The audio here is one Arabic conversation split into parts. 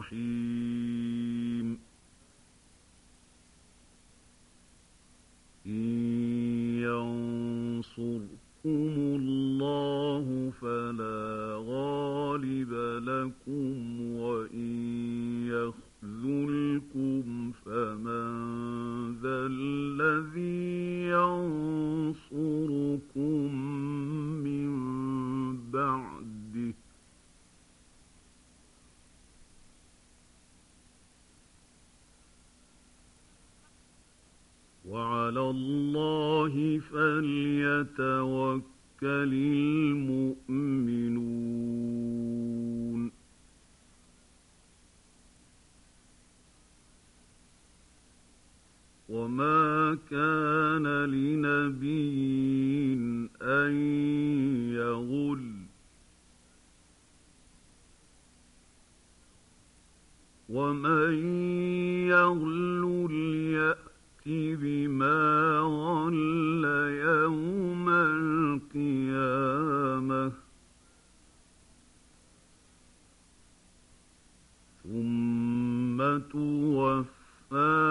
الرحمن وما كان لنبي أن يغل ومن يغل ليأت بما غل يوم القيامة ثم توفى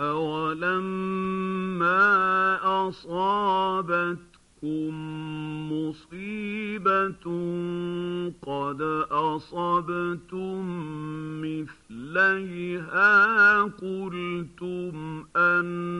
أولما أصابتكم مصيبة قد أصبتم مثليها قلتم أنا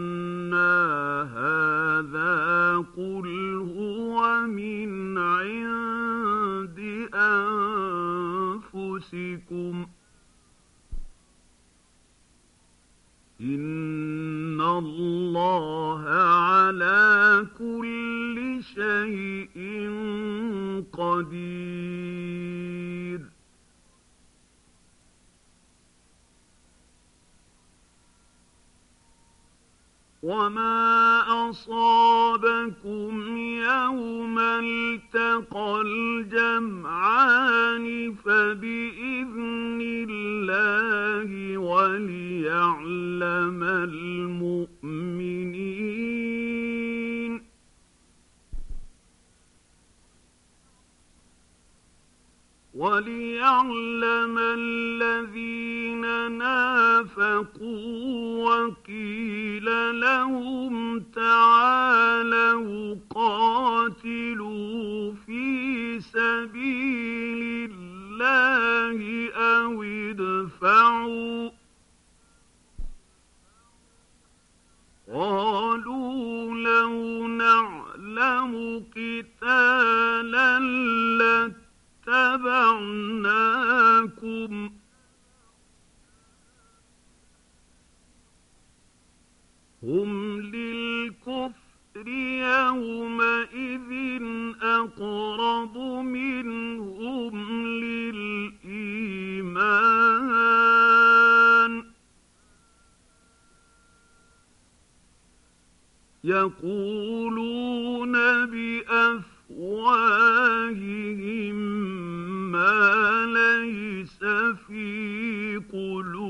سبيل الله أو ادفعوا. قالوا لو نعلم قتالا لاتبعناكم. هم للكفر يومئذ أقرب منهم للإيمان. يقولون بأفواههم ما ليس في قلوبهم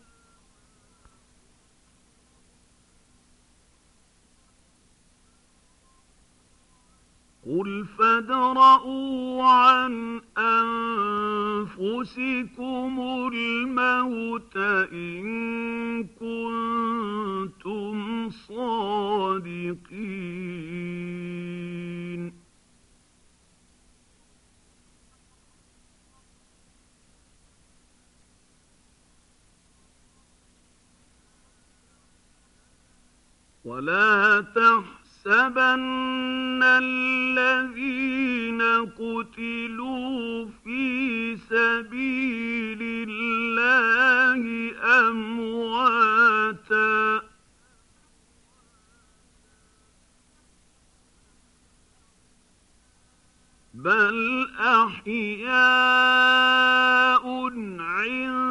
قل فادرءوا عن أنفسكم الموت إن كنتم صادقين ولا تحزنوا تحسبن الذين قتلوا في سبيل الله أمواتا. بل أحياء عند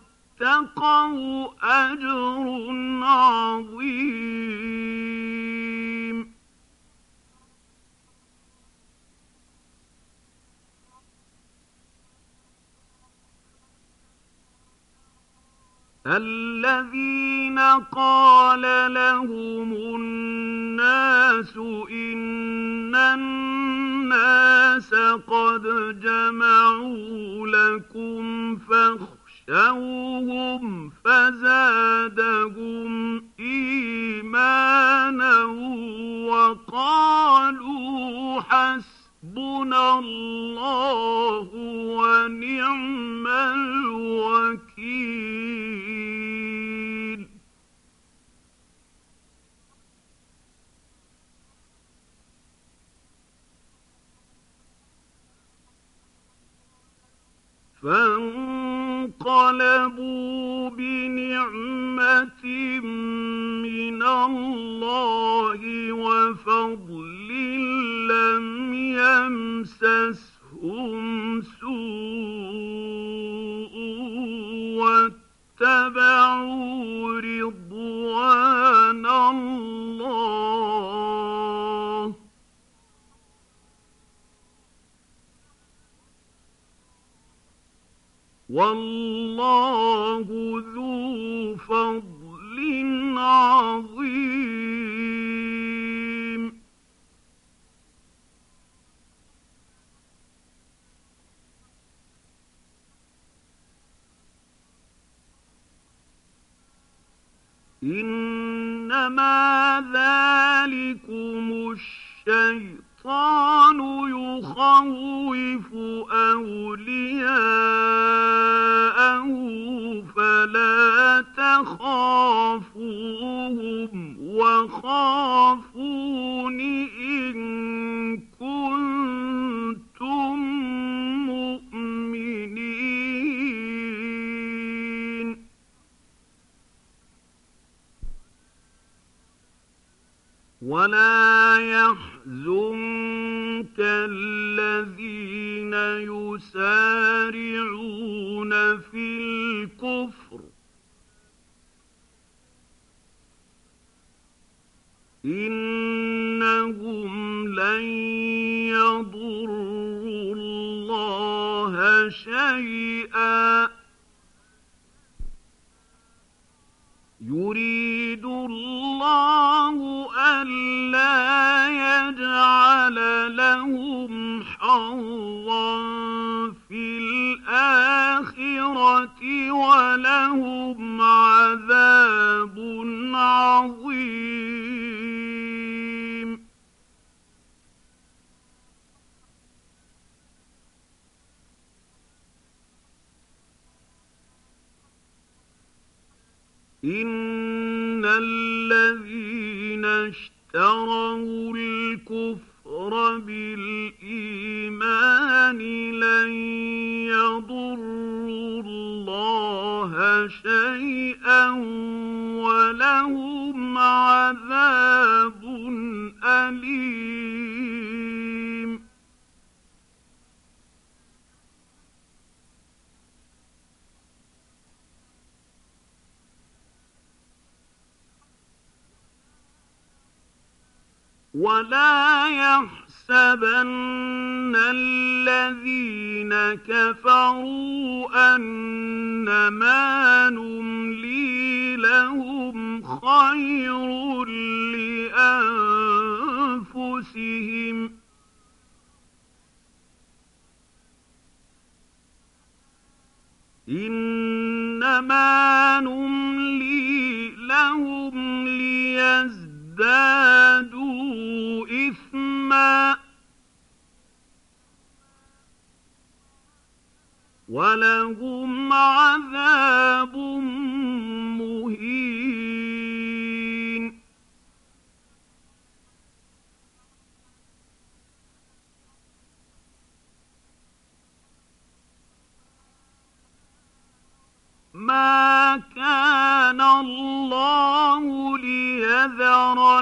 واتقوا أجر عظيم. الذين قال لهم الناس إن الناس قد جمعوا لكم فاخشوهم فزادهم إيمانا وقالوا حسبنا الله ونعم الوكيل. فانقلبوا بنعمة من الله وفضل لم يمسسهم سوء واتبعوا ولا يحزن كالذين يسارعون في الكفر. إنهم لن يضروا الله شيئا. يريد الله ألا يجعل لهم حظا في الآخرة ولهم عذاب عظيم. إن الذين اشتروا الكفر بالإيمان لن يضروا الله شيئا ولا يحسبن الذين كفروا أنما نملي لهم خير لأنفسهم إنما نملي لهم ليزدادوا إثما. ولهم عذاب مهين ما كان الله ليذر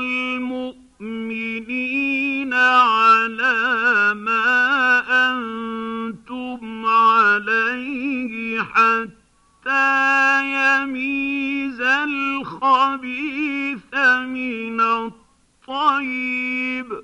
المؤمنين على ما أنتم عليه حتى يميز الخبيث من الطيب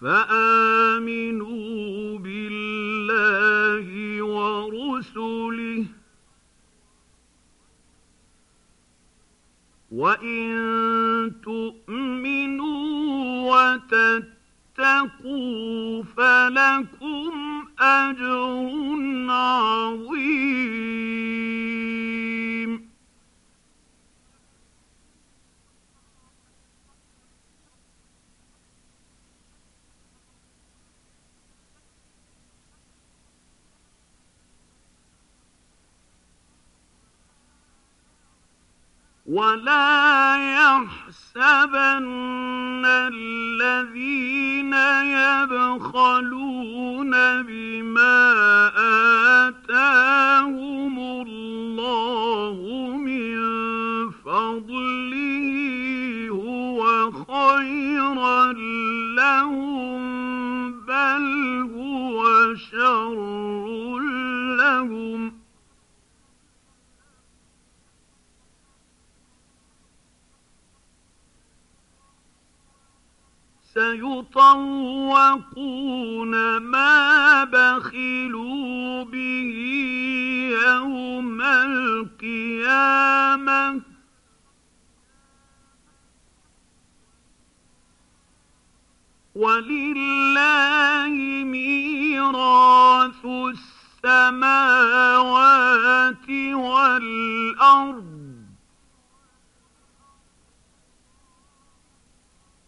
فآمنوا بالله ورسله وإن تؤمنوا وتتقوا فلكم أجر عظيم. ولا يحسبن الذين يبخلون بما سيطوقون ما بخلوا به يوم القيامة. ولله ميراث السماوات والأرض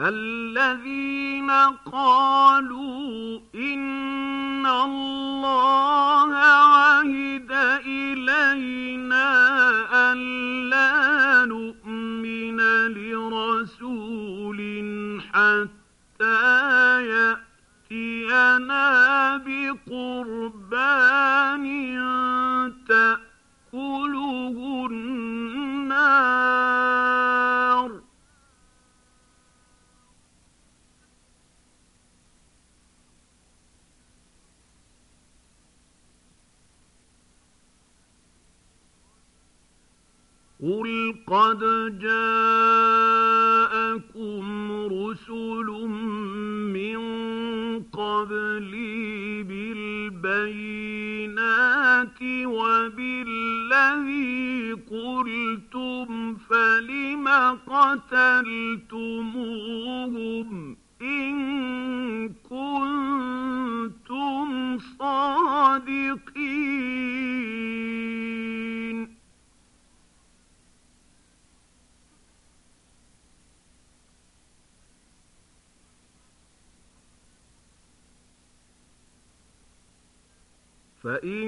الذين قالوا إن الله عهد إلينا ألا نؤمن لرسول حتى يأتينا بقربان تأكله قل قد جاءكم رسل من قبلي بالبينات وبالذي قلتم فلم قتلتموهم إن كنتم صادقين فإن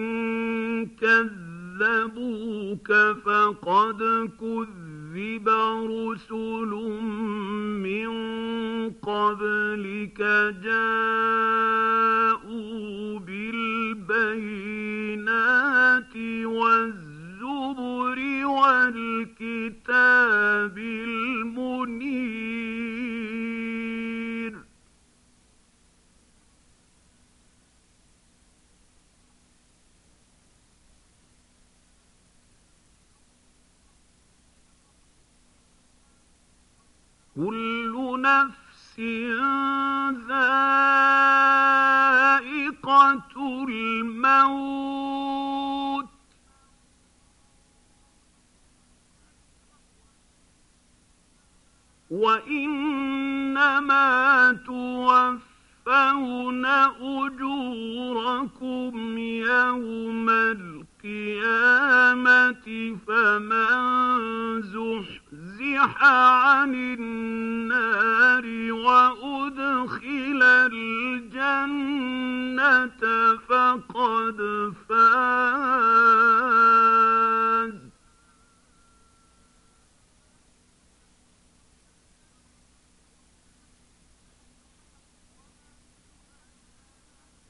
وإنما توفون أجوركم يوم القيامة فمن زحزح عن النار وأدخل الجنة فقد فاز.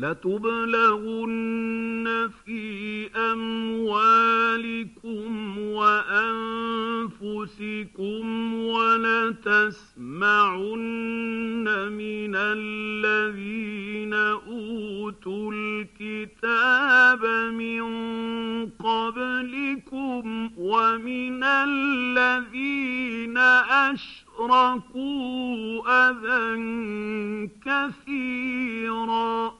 لتبلغن في أموالكم وأنفسكم ولتسمعن من الذين أوتوا الكتاب من قبلكم ومن الذين أشركوا أذى كثيرا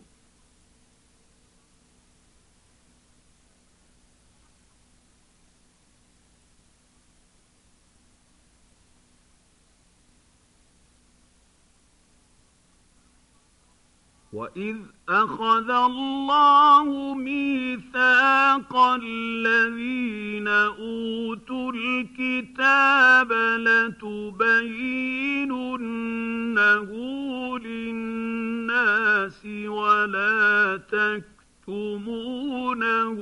وإذ أخذ الله ميثاق الذين أوتوا الكتاب لتبيننه للناس ولا تكتمونه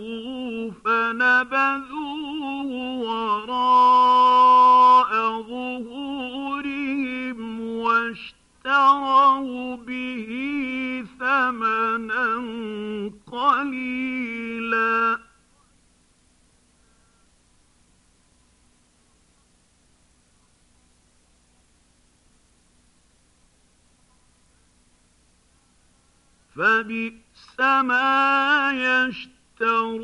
فنبذوه وراء ظهورهم واشتروا به ثمنا قليلا. فبئس ما يشترون.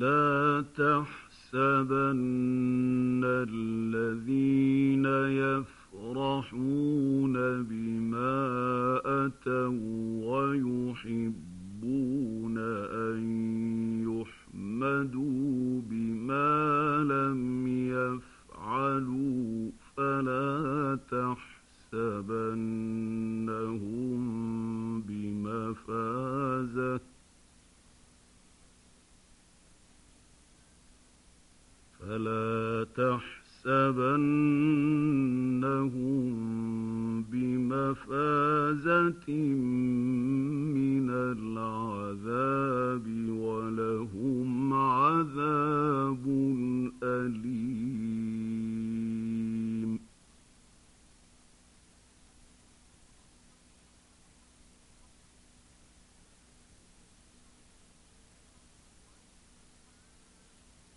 لا تحسبن الذين يفرحون بما أتوا ويحبون أن يحمدوا بما لم يفعلوا. فلا تحسبنهم بمفازة. فلا تحسبنهم بمفازة من العذاب ولهم عذاب أليم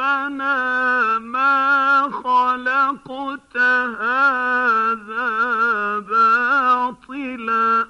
ربنا ما خلقت هذا باطلا.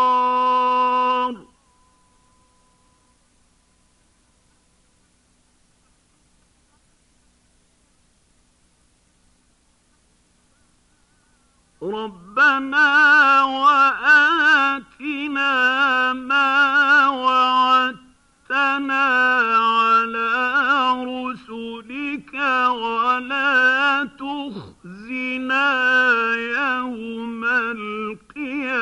ربنا وآتنا ما وعدتنا على رسلك ولا تخزنا يوم القيامة.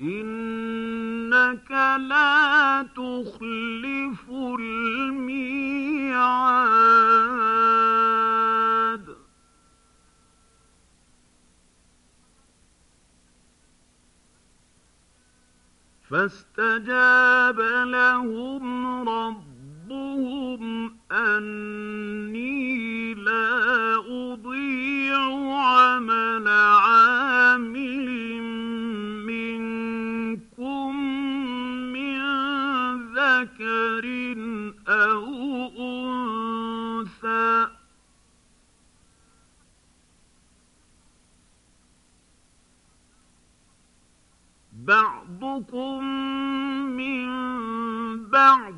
إنك لا تخلف الميعاد. فاستجاب لهم ربهم أني لا أضيع عمل بعضكم من بعض.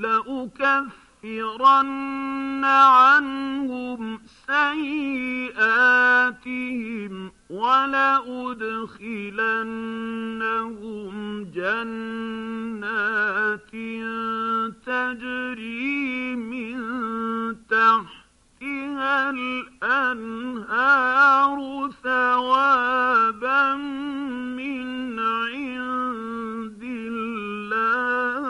لأكفرن عنهم سيئاتهم ولأدخلنهم جنات تجري من تحتها الأنهار ثوابا من عند الله.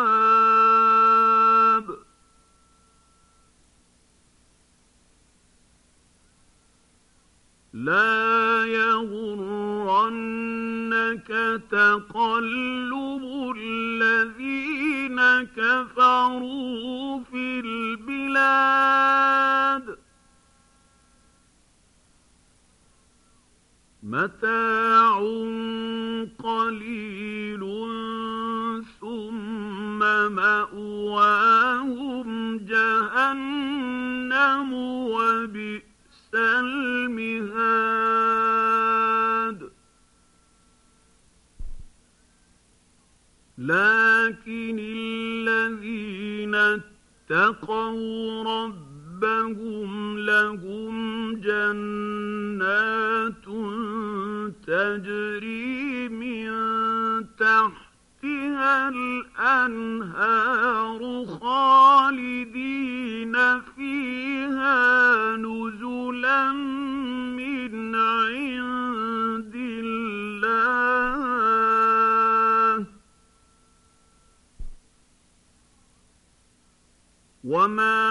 وما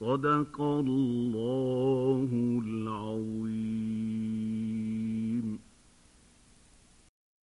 صدق الله العظيم.